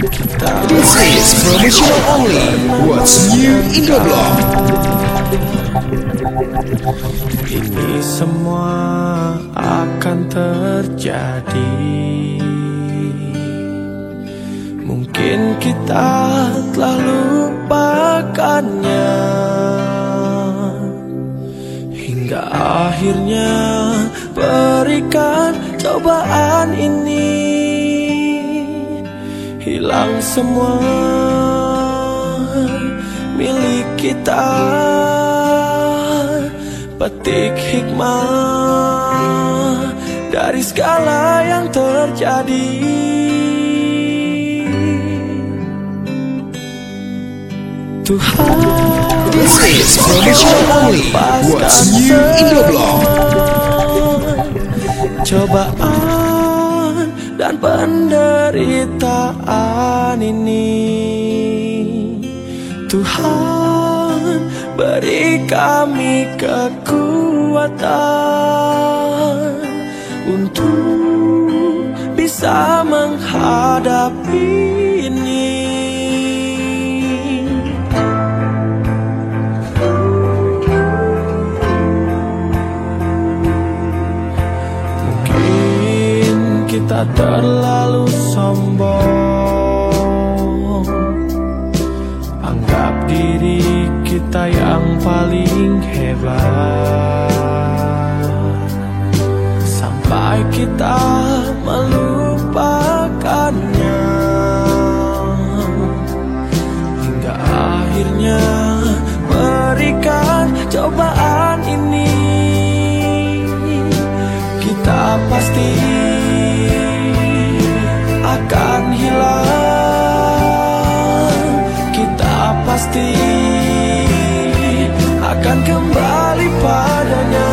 This is promotional only. What's new in the? Ini semua akan terjadi Mungkin kita telah lupakannya Hingga akhirnya berikan cobaan ini Hilang semua milik kita Petik hikmah dari segala yang terjadi Tuhan This is promotional only. What's new in the blog? Cobaan dan penderitaan ini Tuhan beri kami kekuatan Untuk bisa menghadapi kita terlalu sombong. Anggap diri kita yang paling hebat. Sampai kita melupakannya. Hingga akhirnya berikan cobaan ini. Kita pasti akan kembali padanya.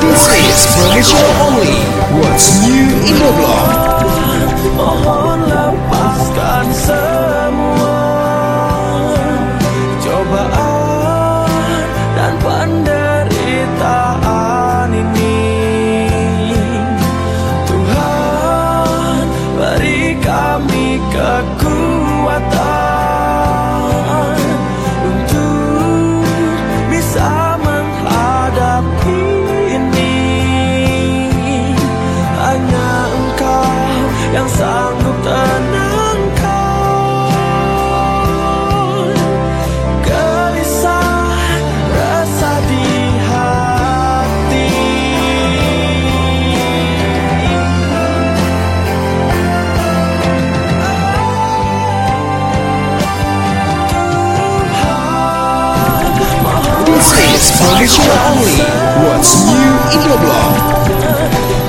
This is promotional This is promotional only. What's new in the blog?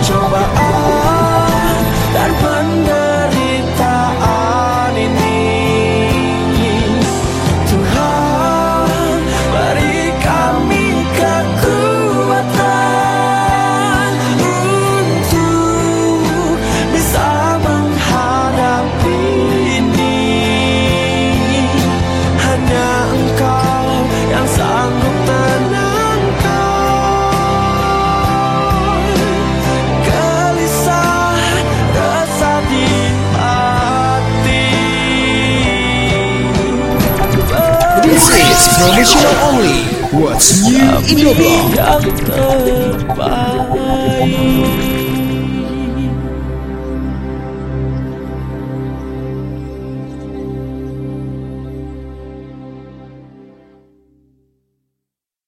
Promotional only. What's new in the blog?